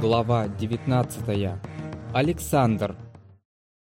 Глава 19. Александр.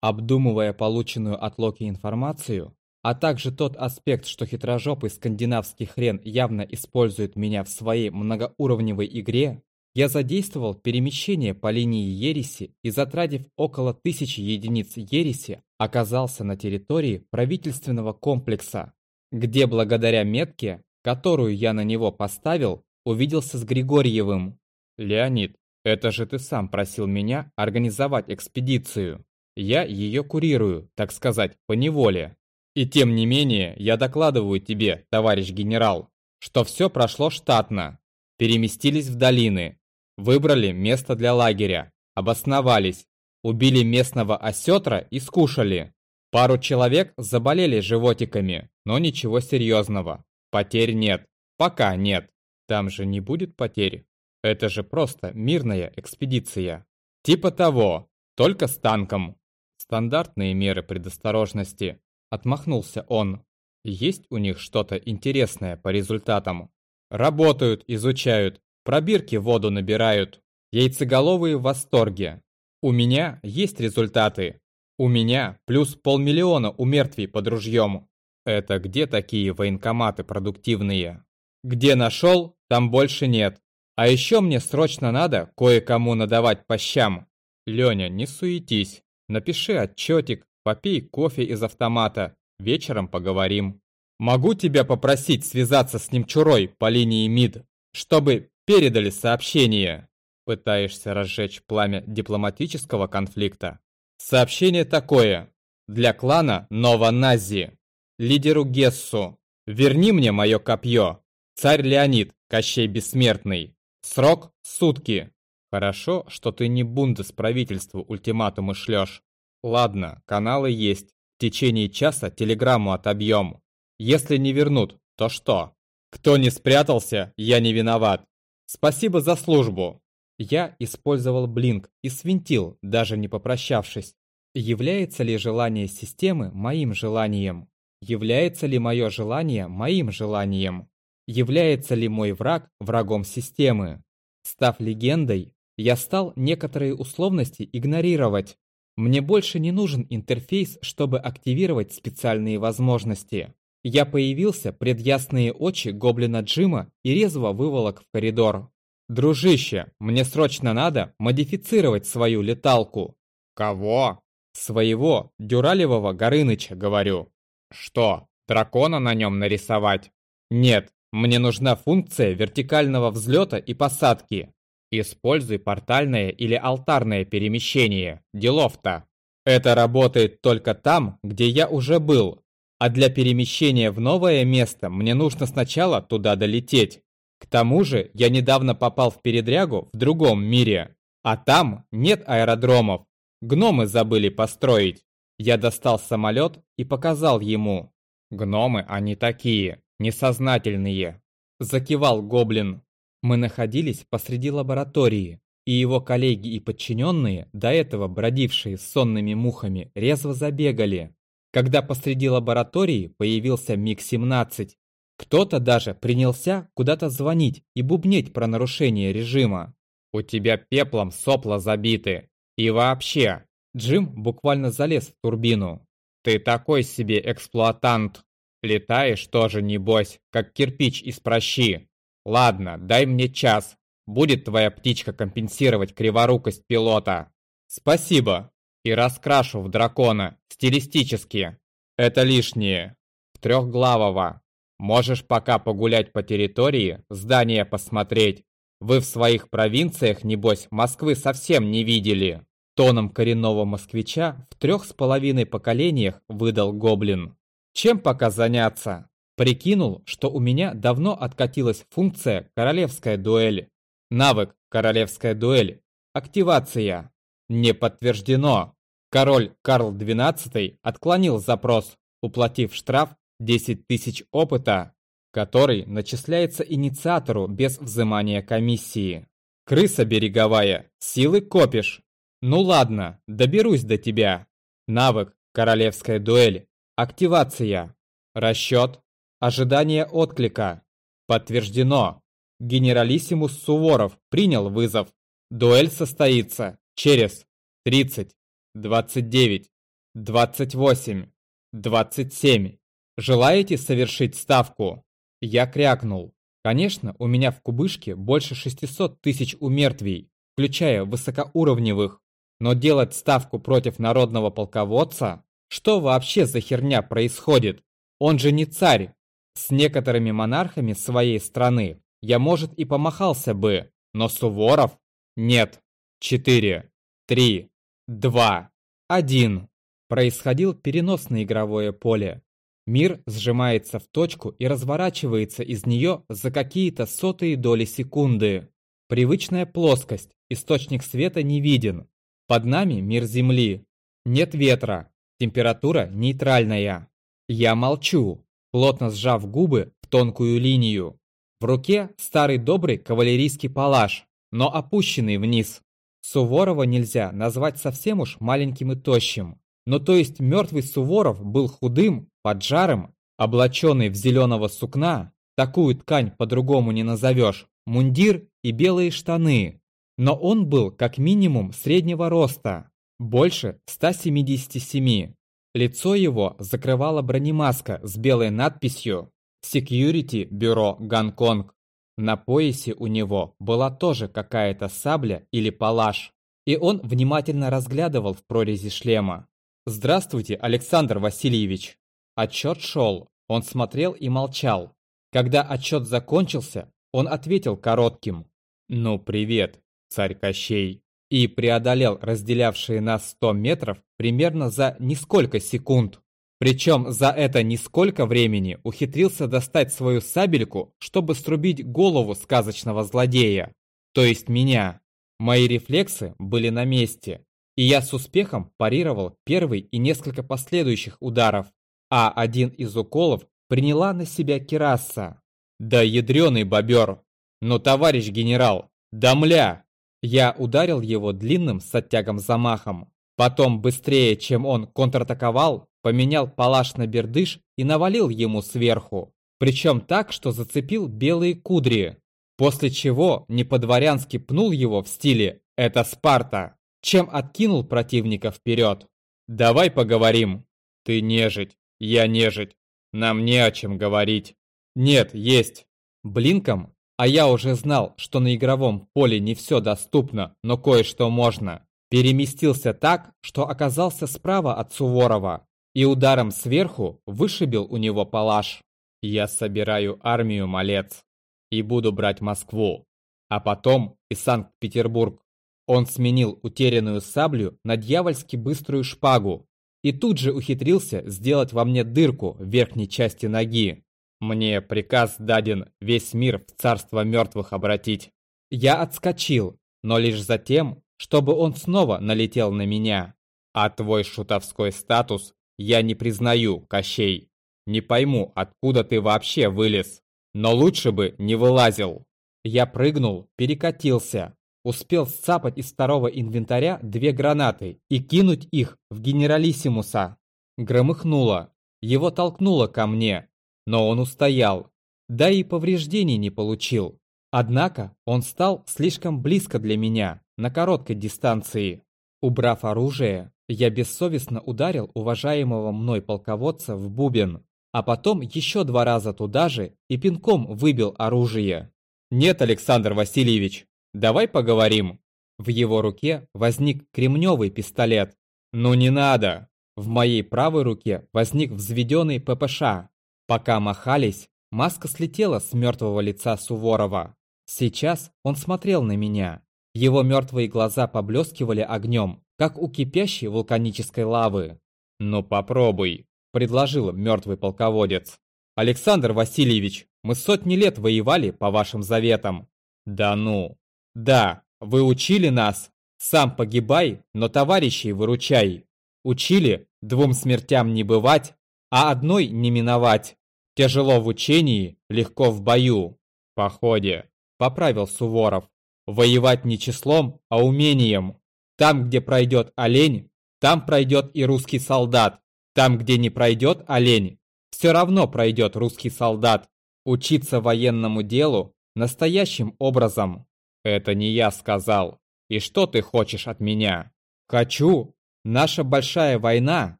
Обдумывая полученную от Локи информацию, а также тот аспект, что хитрожопый скандинавский хрен явно использует меня в своей многоуровневой игре, я задействовал перемещение по линии ереси и, затратив около тысячи единиц ереси, оказался на территории правительственного комплекса, где благодаря метке, которую я на него поставил, увиделся с Григорьевым. «Леонид, это же ты сам просил меня организовать экспедицию. Я ее курирую, так сказать, по неволе. И тем не менее, я докладываю тебе, товарищ генерал, что все прошло штатно. Переместились в долины, выбрали место для лагеря, обосновались, убили местного осетра и скушали. Пару человек заболели животиками, но ничего серьезного. Потерь нет. Пока нет. Там же не будет потерь. Это же просто мирная экспедиция. Типа того, только с танком. Стандартные меры предосторожности. Отмахнулся он. Есть у них что-то интересное по результатам. Работают, изучают, пробирки воду набирают. Яйцеголовые в восторге. У меня есть результаты. У меня плюс полмиллиона у мертвей под ружьем. Это где такие военкоматы продуктивные? Где нашел, там больше нет. А еще мне срочно надо кое-кому надавать по щам. Леня, не суетись. Напиши отчетик, попей кофе из автомата. Вечером поговорим. Могу тебя попросить связаться с Немчурой по линии МИД, чтобы передали сообщение. Пытаешься разжечь пламя дипломатического конфликта. Сообщение такое. Для клана Нова-Нази. Лидеру Гессу. Верни мне мое копье. Царь Леонид, Кощей Бессмертный. Срок – сутки. Хорошо, что ты не бундес правительству ультиматумы шлешь. Ладно, каналы есть. В течение часа телеграмму отобьем. Если не вернут, то что? Кто не спрятался, я не виноват. Спасибо за службу. Я использовал блинк и свинтил, даже не попрощавшись. Является ли желание системы моим желанием? Является ли мое желание моим желанием? Является ли мой враг врагом системы? Став легендой, я стал некоторые условности игнорировать. Мне больше не нужен интерфейс, чтобы активировать специальные возможности. Я появился пред ясные очи гоблина Джима и резво выволок в коридор. «Дружище, мне срочно надо модифицировать свою леталку». «Кого?» «Своего, Дюралевого Горыныча, говорю». «Что, дракона на нем нарисовать?» «Нет, мне нужна функция вертикального взлета и посадки. Используй портальное или алтарное перемещение. Делов-то. Это работает только там, где я уже был. А для перемещения в новое место мне нужно сначала туда долететь. К тому же я недавно попал в передрягу в другом мире. А там нет аэродромов. Гномы забыли построить. Я достал самолет и показал ему. Гномы они такие несознательные!» Закивал гоблин. Мы находились посреди лаборатории, и его коллеги и подчиненные, до этого бродившие с сонными мухами, резво забегали. Когда посреди лаборатории появился МиГ-17, кто-то даже принялся куда-то звонить и бубнеть про нарушение режима. «У тебя пеплом сопла забиты. И вообще...» Джим буквально залез в турбину. «Ты такой себе эксплуатант!» Летаешь тоже, небось, как кирпич из прощи. Ладно, дай мне час. Будет твоя птичка компенсировать криворукость пилота. Спасибо. И раскрашу в дракона, стилистически. Это лишнее. В трехглавого. Можешь пока погулять по территории, здание посмотреть. Вы в своих провинциях, небось, Москвы совсем не видели. Тоном коренного москвича в трех с половиной поколениях выдал гоблин. Чем пока заняться? Прикинул, что у меня давно откатилась функция «Королевская дуэль». Навык «Королевская дуэль». Активация. Не подтверждено. Король Карл XII отклонил запрос, уплатив штраф 10 тысяч опыта, который начисляется инициатору без взимания комиссии. Крыса береговая, силы копишь. Ну ладно, доберусь до тебя. Навык «Королевская дуэль» Активация. Расчет. Ожидание отклика. Подтверждено. Генералиссимус Суворов принял вызов. Дуэль состоится через 30, 29, 28, 27. Желаете совершить ставку? Я крякнул. Конечно, у меня в кубышке больше 600 тысяч умертвий, включая высокоуровневых. Но делать ставку против народного полководца? Что вообще за херня происходит? Он же не царь. С некоторыми монархами своей страны я, может, и помахался бы, но Суворов? Нет. Четыре, три, два, один. Происходил перенос на игровое поле. Мир сжимается в точку и разворачивается из нее за какие-то сотые доли секунды. Привычная плоскость, источник света не виден. Под нами мир Земли. Нет ветра, температура нейтральная. Я молчу, плотно сжав губы в тонкую линию. В руке старый добрый кавалерийский палаш, но опущенный вниз. Суворова нельзя назвать совсем уж маленьким и тощим. Но то есть мертвый Суворов был худым, поджарым, облаченный в зеленого сукна, такую ткань по-другому не назовешь, мундир и белые штаны. Но он был как минимум среднего роста, больше 177. Лицо его закрывала бронемаска с белой надписью Security Bureau Гонконг. На поясе у него была тоже какая-то сабля или палаш, и он внимательно разглядывал в прорези шлема. «Здравствуйте, Александр Васильевич!» Отчет шел, он смотрел и молчал. Когда отчет закончился, он ответил коротким «Ну, привет, царь Кощей!» И преодолел разделявшие нас 100 метров примерно за несколько секунд. Причем за это несколько времени ухитрился достать свою сабельку, чтобы срубить голову сказочного злодея, то есть меня. Мои рефлексы были на месте, и я с успехом парировал первый и несколько последующих ударов, а один из уколов приняла на себя кераса. Да ядреный бобер! Но, товарищ генерал, да мля! Я ударил его длинным с оттягом замахом. Потом, быстрее, чем он контратаковал, поменял палаш на бердыш и навалил ему сверху. Причем так, что зацепил белые кудри. После чего не по-дворянски пнул его в стиле «это Спарта», чем откинул противника вперед. «Давай поговорим. Ты нежить, я нежить. Нам не о чем говорить». «Нет, есть». Блинком а я уже знал, что на игровом поле не все доступно, но кое-что можно. Переместился так, что оказался справа от Суворова, и ударом сверху вышибил у него палаш. Я собираю армию, малец, и буду брать Москву, а потом и Санкт-Петербург. Он сменил утерянную саблю на дьявольски быструю шпагу и тут же ухитрился сделать во мне дырку в верхней части ноги. Мне приказ даден весь мир в царство мертвых обратить. Я отскочил, но лишь за тем, чтобы он снова налетел на меня. А твой шутовской статус я не признаю, Кощей. Не пойму, откуда ты вообще вылез. Но лучше бы не вылазил. Я прыгнул, перекатился. Успел сцапать из второго инвентаря две гранаты и кинуть их в генералиссимуса. Громыхнуло. Его толкнуло ко мне, но он устоял, да и повреждений не получил. Однако он стал слишком близко для меня, на короткой дистанции. Убрав оружие, я бессовестно ударил уважаемого мной полководца в бубен, а потом еще два раза туда же и пинком выбил оружие. «Нет, Александр Васильевич, давай поговорим». В его руке возник кремневый пистолет. «Ну не надо!» В моей правой руке возник взведенный ППШ, Пока махались, маска слетела с мертвого лица Суворова. Сейчас он смотрел на меня. Его мертвые глаза поблескивали огнем, как у кипящей вулканической лавы. «Ну попробуй», – предложил мертвый полководец. «Александр Васильевич, мы сотни лет воевали по вашим заветам». «Да ну». «Да, вы учили нас. Сам погибай, но товарищей выручай. Учили двум смертям не бывать, а одной не миновать. Тяжело в учении, легко в бою. Походе, поправил Суворов. Воевать не числом, а умением. Там, где пройдет олень, там пройдет и русский солдат. Там, где не пройдет олень, все равно пройдет русский солдат. Учиться военному делу настоящим образом. Это не я сказал. И что ты хочешь от меня? Хочу. Наша большая война,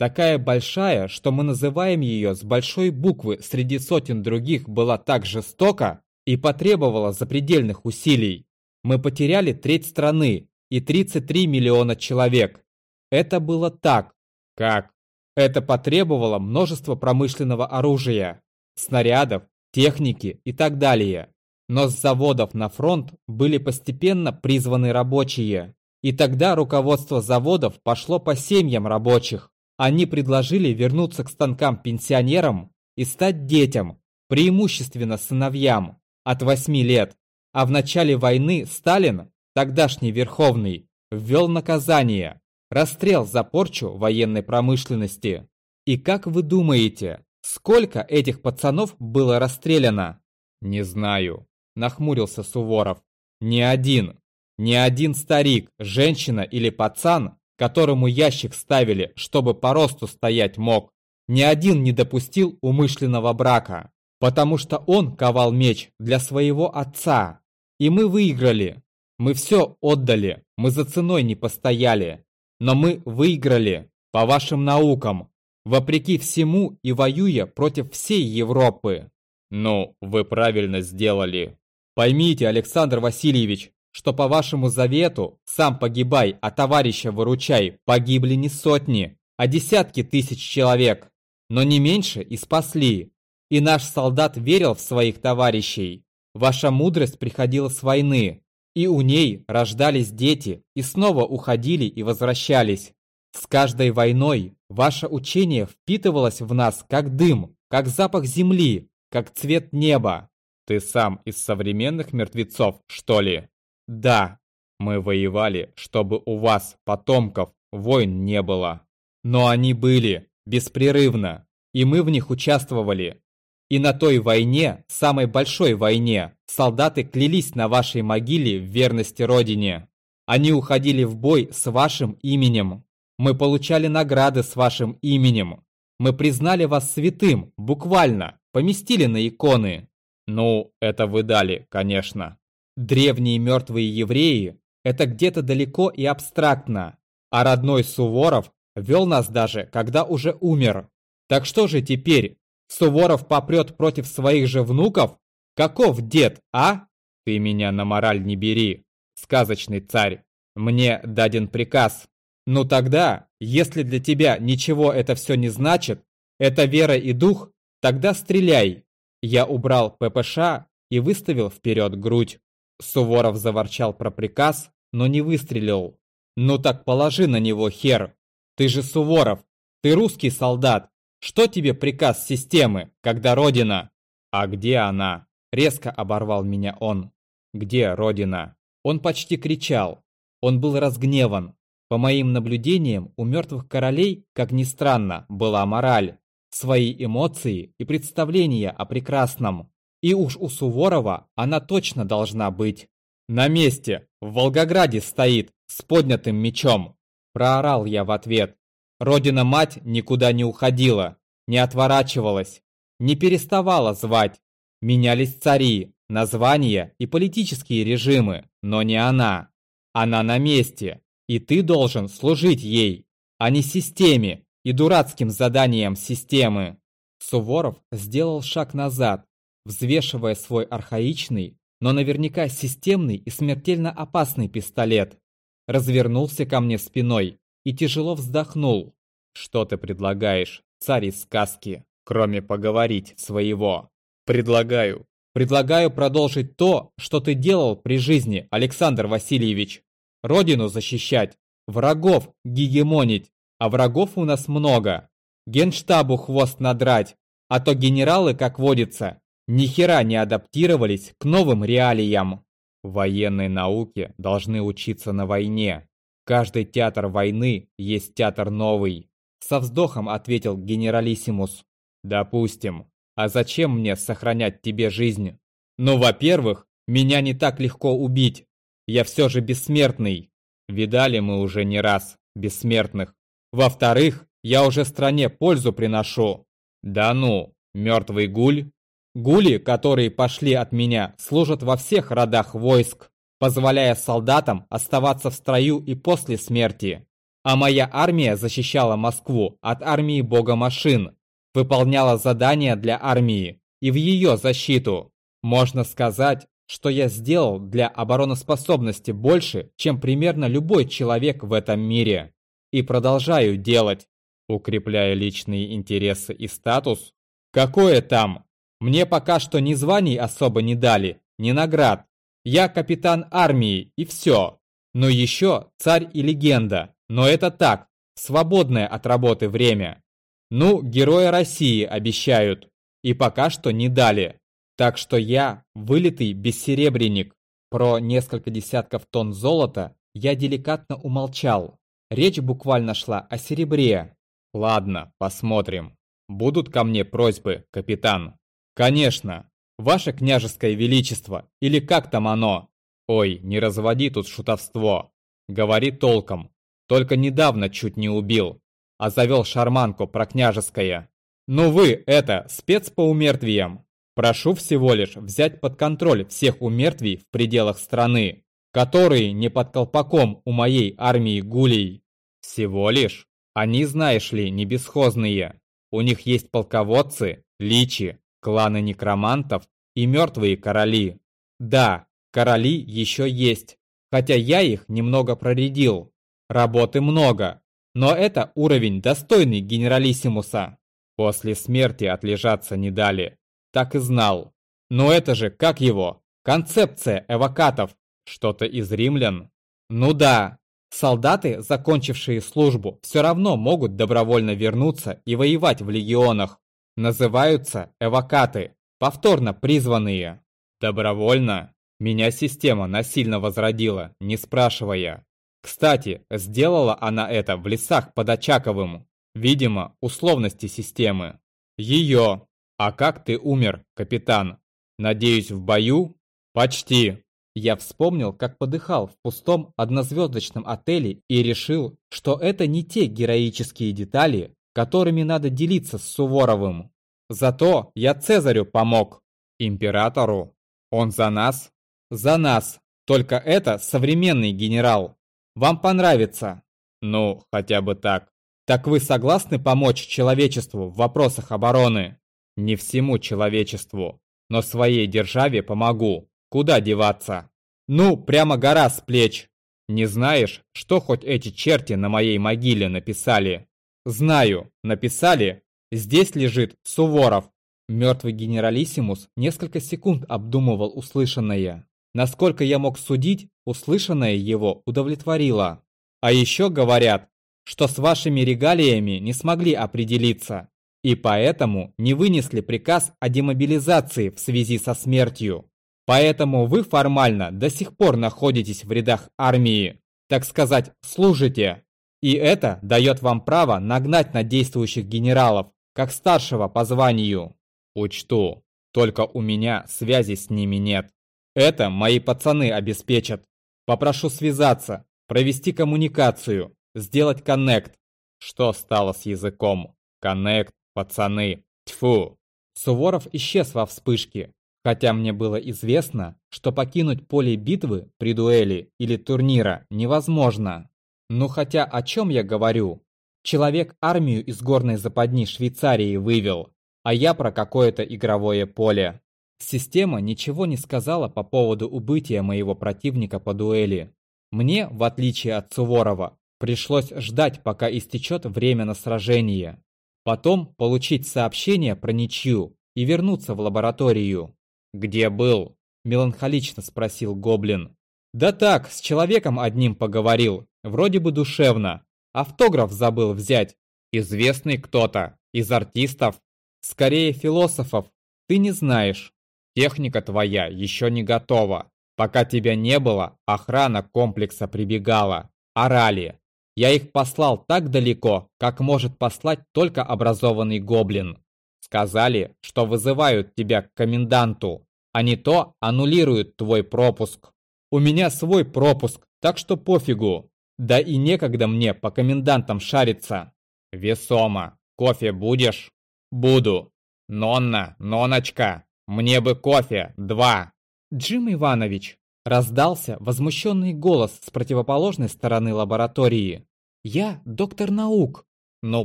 такая большая, что мы называем ее с большой буквы среди сотен других, была так жестока и потребовала запредельных усилий. Мы потеряли треть страны и 33 миллиона человек. Это было так. Как? Это потребовало множество промышленного оружия, снарядов, техники и так далее. Но с заводов на фронт были постепенно призваны рабочие. И тогда руководство заводов пошло по семьям рабочих. Они предложили вернуться к станкам пенсионерам и стать детям, преимущественно сыновьям, от 8 лет. А в начале войны Сталин, тогдашний Верховный, ввел наказание – расстрел за порчу военной промышленности. И как вы думаете, сколько этих пацанов было расстреляно? Не знаю, нахмурился Суворов. Ни один. Ни один старик, женщина или пацан, которому ящик ставили, чтобы по росту стоять мог, ни один не допустил умышленного брака, потому что он ковал меч для своего отца. И мы выиграли. Мы все отдали, мы за ценой не постояли. Но мы выиграли, по вашим наукам, вопреки всему и воюя против всей Европы. Ну, вы правильно сделали. Поймите, Александр Васильевич, что по вашему завету «сам погибай, а товарища выручай» погибли не сотни, а десятки тысяч человек, но не меньше и спасли. И наш солдат верил в своих товарищей. Ваша мудрость приходила с войны, и у ней рождались дети, и снова уходили и возвращались. С каждой войной ваше учение впитывалось в нас как дым, как запах земли, как цвет неба. Ты сам из современных мертвецов, что ли? Да, мы воевали, чтобы у вас, потомков, войн не было. Но они были, беспрерывно, и мы в них участвовали. И на той войне, самой большой войне, солдаты клялись на вашей могиле в верности Родине. Они уходили в бой с вашим именем. Мы получали награды с вашим именем. Мы признали вас святым, буквально, поместили на иконы. Ну, это вы дали, конечно. Древние мертвые евреи – это где-то далеко и абстрактно, а родной Суворов вел нас даже, когда уже умер. Так что же теперь, Суворов попрет против своих же внуков? Каков дед, а? Ты меня на мораль не бери, сказочный царь. Мне даден приказ. Ну тогда, если для тебя ничего это все не значит, это вера и дух, тогда стреляй. Я убрал ППШ и выставил вперед грудь. Суворов заворчал про приказ, но не выстрелил. «Ну так положи на него хер! Ты же Суворов! Ты русский солдат! Что тебе приказ системы, когда Родина?» «А где она?» Резко оборвал меня он. «Где Родина?» Он почти кричал. Он был разгневан. По моим наблюдениям, у мертвых королей, как ни странно, была мораль, свои эмоции и представления о прекрасном. И уж у Суворова она точно должна быть. На месте, в Волгограде стоит, с поднятым мечом. Проорал я в ответ. Родина-мать никуда не уходила, не отворачивалась, не переставала звать. Менялись цари, названия и политические режимы, но не она. Она на месте, и ты должен служить ей, а не системе и дурацким заданиям системы. Суворов сделал шаг назад, взвешивая свой архаичный, но наверняка системный и смертельно опасный пистолет. Развернулся ко мне спиной и тяжело вздохнул. «Что ты предлагаешь, царь из сказки, кроме поговорить своего?» «Предлагаю. Предлагаю продолжить то, что ты делал при жизни, Александр Васильевич. Родину защищать, врагов гегемонить, а врагов у нас много. Генштабу хвост надрать, а то генералы, как водится, ни хера не адаптировались к новым реалиям. Военной науке должны учиться на войне. Каждый театр войны есть театр новый. Со вздохом ответил генералиссимус. Допустим. А зачем мне сохранять тебе жизнь? Ну, во-первых, меня не так легко убить. Я все же бессмертный. Видали мы уже не раз бессмертных. Во-вторых, я уже стране пользу приношу. Да ну, мертвый гуль Гули, которые пошли от меня, служат во всех родах войск. позволяя солдатам оставаться в строю и после смерти. А моя армия защищала Москву от армии бога машин, выполняла задания для армии и в ее защиту. Можно сказать, что я сделал для обороноспособности больше, чем примерно любой человек в этом мире. И продолжаю делать, укрепляя личные интересы и статус. Какое там? Мне пока что ни званий особо не дали, ни наград. Я капитан армии и все. Но еще царь и легенда. Но это так, свободное от работы время. Ну, героя России обещают. И пока что не дали. Так что я вылитый бессеребренник. Про несколько десятков тонн золота я деликатно умолчал. Речь буквально шла о серебре. Ладно, посмотрим. Будут ко мне просьбы, капитан? Конечно. Ваше княжеское величество, или как там оно? Ой, не разводи тут шутовство. Говори толком. Только недавно чуть не убил. А завел шарманку про княжеское. Ну вы, это, спец по умертвиям. Прошу всего лишь взять под контроль всех умертвий в пределах страны, которые не под колпаком у моей армии гулей. Всего лишь. Они, знаешь ли, не бесхозные. У них есть полководцы, личи, кланы некромантов и мертвые короли. Да, короли еще есть, хотя я их немного проредил. Работы много, но это уровень достойный генералиссимуса. После смерти отлежаться не дали так и знал. Но это же, как его, концепция эвокатов, что-то из римлян. Ну да, солдаты, закончившие службу, все равно могут добровольно вернуться и воевать в легионах. Называются эвокаты, повторно призванные. Добровольно? Меня система насильно возродила, не спрашивая. Кстати, сделала она это в лесах под Очаковым. Видимо, условности системы. Ее, «А как ты умер, капитан? Надеюсь, в бою?» «Почти!» Я вспомнил, как подыхал в пустом однозвездочном отеле и решил, что это не те героические детали, которыми надо делиться с Суворовым. Зато я Цезарю помог. Императору. Он за нас? За нас. Только это современный генерал. Вам понравится. Ну, хотя бы так. Так вы согласны помочь человечеству в вопросах обороны? Не всему человечеству, но своей державе помогу. Куда деваться? Ну, прямо гора с плеч. Не знаешь, что хоть эти черти на моей могиле написали? Знаю, написали. Здесь лежит Суворов. Мертвый генералиссимус несколько секунд обдумывал услышанное. Насколько я мог судить, услышанное его удовлетворило. А еще говорят, что с вашими регалиями не смогли определиться и поэтому не вынесли приказ о демобилизации в связи со смертью. Поэтому вы формально до сих пор находитесь в рядах армии, так сказать, служите. И это дает вам право нагнать на действующих генералов, как старшего по званию. Учту, только у меня связи с ними нет. Это мои пацаны обеспечат. Попрошу связаться, провести коммуникацию, сделать коннект. Что стало с языком? Коннект Пацаны, тьфу! Суворов исчез во вспышке, хотя мне было известно, что покинуть поле битвы при дуэли или турнира невозможно. Ну хотя о чем я говорю? Человек армию из горной западни Швейцарии вывел, а я про какое-то игровое поле. Система ничего не сказала по поводу убытия моего противника по дуэли. Мне, в отличие от Суворова, пришлось ждать, пока истечет время на сражение. Потом получить сообщение про ничью и вернуться в лабораторию. «Где был?» – меланхолично спросил Гоблин. «Да так, с человеком одним поговорил, вроде бы душевно. Автограф забыл взять. Известный кто-то, из артистов. Скорее философов, ты не знаешь. Техника твоя еще не готова. Пока тебя не было, охрана комплекса прибегала. Орали. Я их послал так далеко, как может послать только образованный гоблин. Сказали, что вызывают тебя к коменданту, а не то аннулируют твой пропуск. У меня свой пропуск, так что пофигу. Да и некогда мне по комендантам шариться. Весомо. Кофе будешь? Буду. Нонна, ноночка, мне бы кофе, два. Джим Иванович, Раздался возмущенный голос с противоположной стороны лаборатории. «Я доктор наук!» «Ну,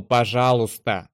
пожалуйста!»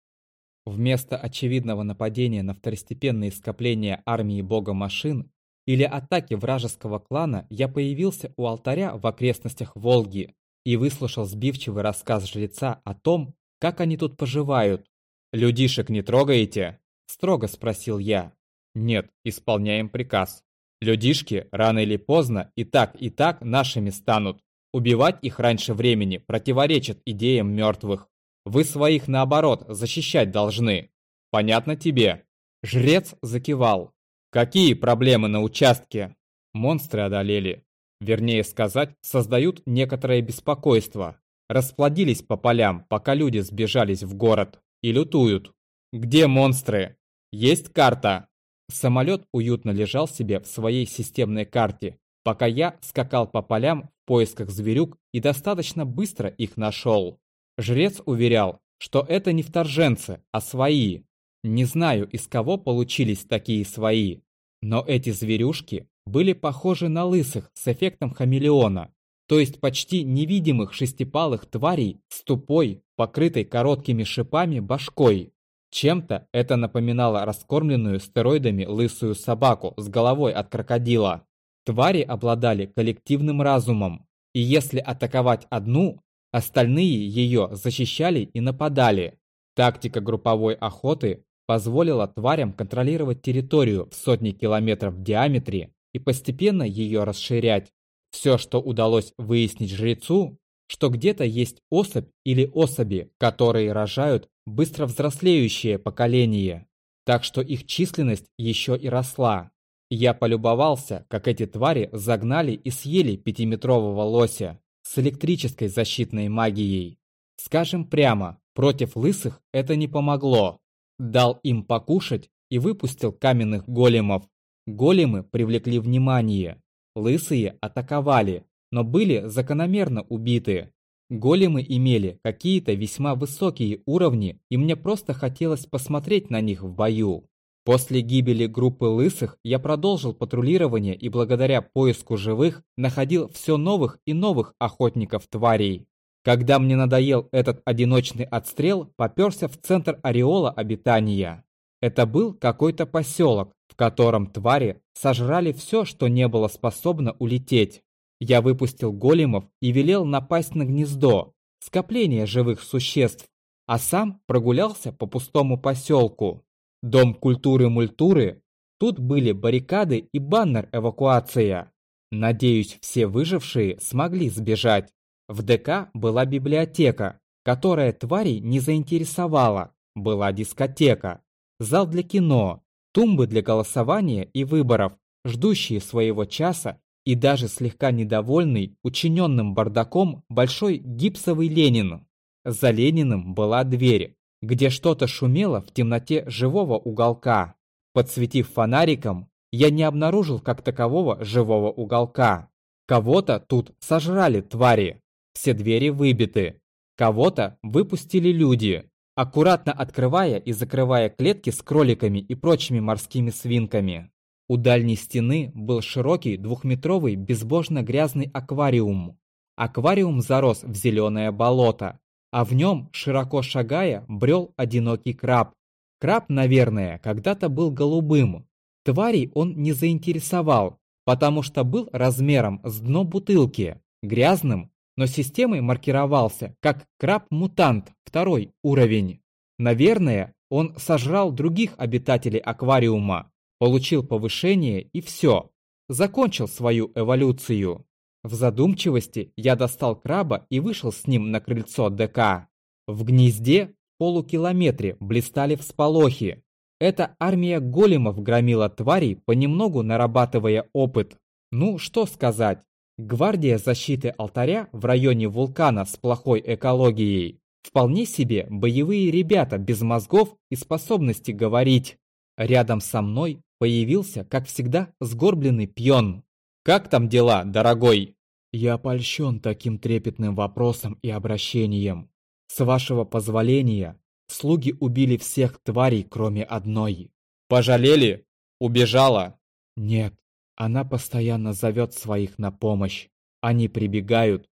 Вместо очевидного нападения на второстепенные скопления армии бога машин или атаки вражеского клана я появился у алтаря в окрестностях Волги и выслушал сбивчивый рассказ жреца о том, как они тут поживают. «Людишек не трогаете?» – строго спросил я. «Нет, исполняем приказ. Людишки рано или поздно и так, и так нашими станут. Убивать их раньше времени противоречит идеям мертвых. Вы своих, наоборот, защищать должны. Понятно тебе?» Жрец закивал. «Какие проблемы на участке?» Монстры одолели. Вернее сказать, создают некоторое беспокойство. Расплодились по полям, пока люди сбежались в город. И лютуют. «Где монстры?» «Есть карта?» Самолет уютно лежал себе в своей системной карте, пока я скакал по полям в поисках зверюк и достаточно быстро их нашел. Жрец уверял, что это не вторженцы, а свои. Не знаю, из кого получились такие свои, но эти зверюшки были похожи на лысых с эффектом хамелеона, то есть почти невидимых шестипалых тварей с тупой, покрытой короткими шипами башкой. Чем-то это напоминало раскормленную стероидами лысую собаку с головой от крокодила. Твари обладали коллективным разумом, и если атаковать одну, остальные ее защищали и нападали. Тактика групповой охоты позволила тварям контролировать территорию в сотни километров в диаметре и постепенно ее расширять. Все, что удалось выяснить жрецу, что где-то есть особь или особи, которые рожают быстро взрослеющее поколение, так что их численность еще и росла. Я полюбовался, как эти твари загнали и съели пятиметрового лося с электрической защитной магией. Скажем прямо, против лысых это не помогло. Дал им покушать и выпустил каменных големов. Големы привлекли внимание. Лысые атаковали, но были закономерно убиты. Големы имели какие-то весьма высокие уровни, и мне просто хотелось посмотреть на них в бою. После гибели группы лысых я продолжил патрулирование и благодаря поиску живых находил все новых и новых охотников-тварей. Когда мне надоел этот одиночный отстрел, попёрся в центр ореола обитания. Это был какой-то поселок, в котором твари сожрали все, что не было способно улететь. Я выпустил големов и велел напасть на гнездо, скопление живых существ, а сам прогулялся по пустому поселку. Дом культуры-мультуры, тут были баррикады и баннер эвакуация. Надеюсь, все выжившие смогли сбежать. В ДК была библиотека, которая тварей не заинтересовала. Была дискотека, зал для кино, тумбы для голосования и выборов, ждущие своего часа и даже слегка недовольный учиненным бардаком большой гипсовый Ленин. За Лениным была дверь, где что-то шумело в темноте живого уголка. Подсветив фонариком, я не обнаружил как такового живого уголка. Кого-то тут сожрали твари. Все двери выбиты. Кого-то выпустили люди, аккуратно открывая и закрывая клетки с кроликами и прочими морскими свинками. У дальней стены был широкий двухметровый безбожно грязный аквариум. Аквариум зарос в зеленое болото, а в нем, широко шагая, брел одинокий краб. Краб, наверное, когда-то был голубым. Тварей он не заинтересовал, потому что был размером с дно бутылки, грязным, но системой маркировался как краб-мутант второй уровень. Наверное, он сожрал других обитателей аквариума, получил повышение и все. Закончил свою эволюцию. В задумчивости я достал краба и вышел с ним на крыльцо ДК. В гнезде полукилометре блистали всполохи. Эта армия големов громила тварей, понемногу нарабатывая опыт. Ну, что сказать. Гвардия защиты алтаря в районе вулкана с плохой экологией. Вполне себе боевые ребята без мозгов и способности говорить. Рядом со мной появился, как всегда, сгорбленный пьон. «Как там дела, дорогой?» Я польщен таким трепетным вопросом и обращением. С вашего позволения, слуги убили всех тварей, кроме одной. Пожалели? Убежала? Нет, Она постоянно зовет своих на помощь. Они прибегают.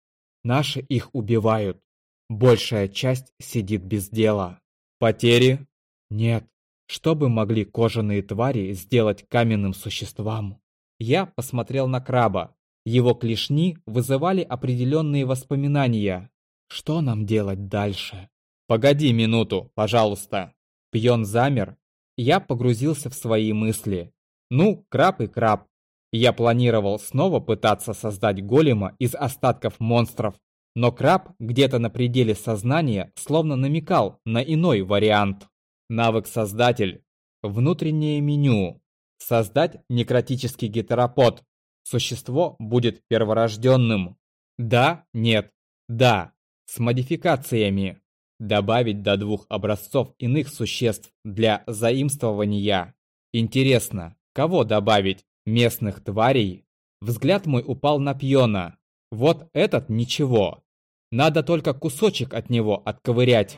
Наши их убивают. Большая часть сидит без дела. Потери? Нет. Что бы могли кожаные твари сделать каменным существам? Я посмотрел на краба. Его клешни вызывали определенные воспоминания. Что нам делать дальше? Погоди минуту, пожалуйста. Пьон замер. Я погрузился в свои мысли. Ну, краб и краб. Я планировал снова пытаться создать голема из остатков монстров, но краб где-то на пределе сознания словно намекал на иной вариант. Навык Создатель. Внутреннее меню. Создать некротический гетеропод. Существо будет перворожденным. Да, нет, да. С модификациями. Добавить до двух образцов иных существ для заимствования. Интересно, кого добавить? Местных тварей? Взгляд мой упал на пьона. Вот этот ничего. Надо только кусочек от него отковырять.